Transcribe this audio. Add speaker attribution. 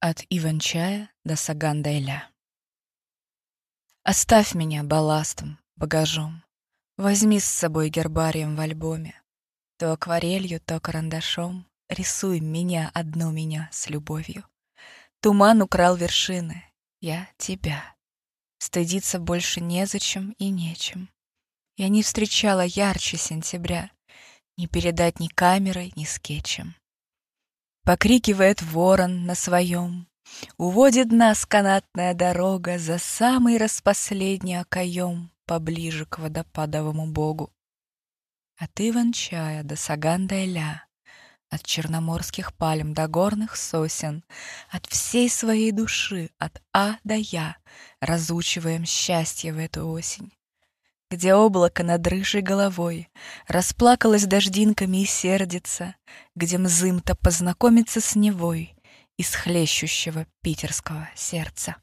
Speaker 1: От Иван-чая до Саган-дайля. Оставь меня балластом, багажом. Возьми с собой гербарием в альбоме. То акварелью, то карандашом Рисуй меня, одну меня, с любовью. Туман украл вершины, я тебя. Стыдиться больше незачем и нечем. Я не встречала ярче сентября, Не передать ни камерой, ни скетчем. Покрикивает ворон на своем. Уводит нас канатная дорога За самый распоследний окоем Поближе к водопадовому богу. От Иван-чая до Саган-дайля, От черноморских пальм до горных сосен, От всей своей души, от А до Я, Разучиваем счастье в эту осень где облако над рыжей головой Расплакалось дождинками и сердится, Где мзым-то познакомится с Невой Из хлещущего питерского сердца.